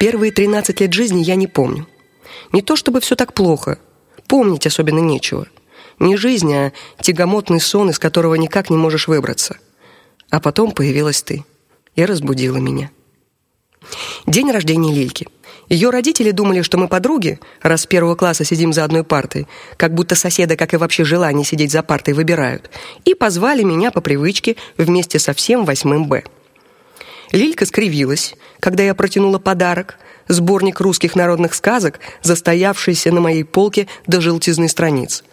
Первые 13 лет жизни я не помню. Не то чтобы все так плохо. Помнить особенно нечего. Не жизнь, а тягомотный сон, из которого никак не можешь выбраться. А потом появилась ты и разбудила меня. День рождения Лильки. Ее родители думали, что мы подруги, раз с первого класса сидим за одной партой, как будто соседа, как и вообще желание сидеть за партой, выбирают, и позвали меня по привычке вместе со всем восьмым Б. Лилька скривилась, когда я протянула подарок, сборник русских народных сказок, застоявшийся на моей полке до желтизны страниц.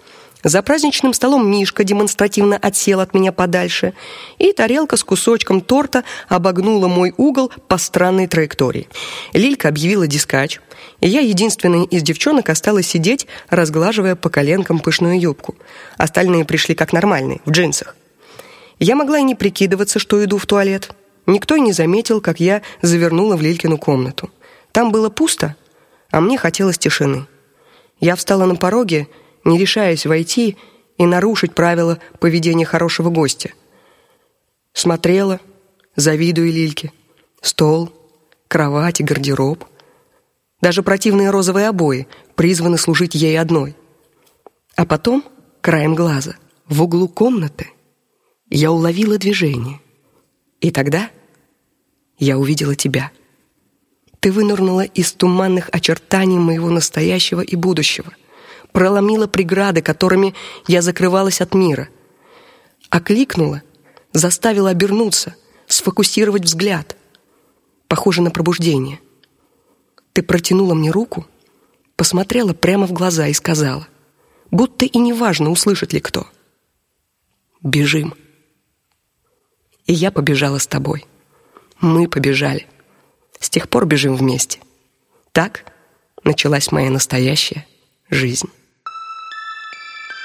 За праздничным столом Мишка демонстративно отсел от меня подальше, и тарелка с кусочком торта обогнула мой угол по странной траектории. Лилька объявила дискач, и я единственная из девчонок осталась сидеть, разглаживая по коленкам пышную юбку. Остальные пришли как нормальные, в джинсах. Я могла и не прикидываться, что иду в туалет. Никто и не заметил, как я завернула в Лилькину комнату. Там было пусто, а мне хотелось тишины. Я встала на пороге, не решаясь войти и нарушить правила поведения хорошего гостя. Смотрела, завидуя Лильке. Стол, кровать и гардероб. Даже противные розовые обои призваны служить ей одной. А потом, краем глаза, в углу комнаты я уловила движение. И тогда я увидела тебя. Ты вынырнула из туманных очертаний моего настоящего и будущего — проломила преграды, которыми я закрывалась от мира. Окликнула, заставила обернуться, сфокусировать взгляд. Похоже на пробуждение. Ты протянула мне руку, посмотрела прямо в глаза и сказала, будто и неважно, услышит ли кто. Бежим. И я побежала с тобой. Мы побежали. С тех пор бежим вместе. Так началась моя настоящая жизнь.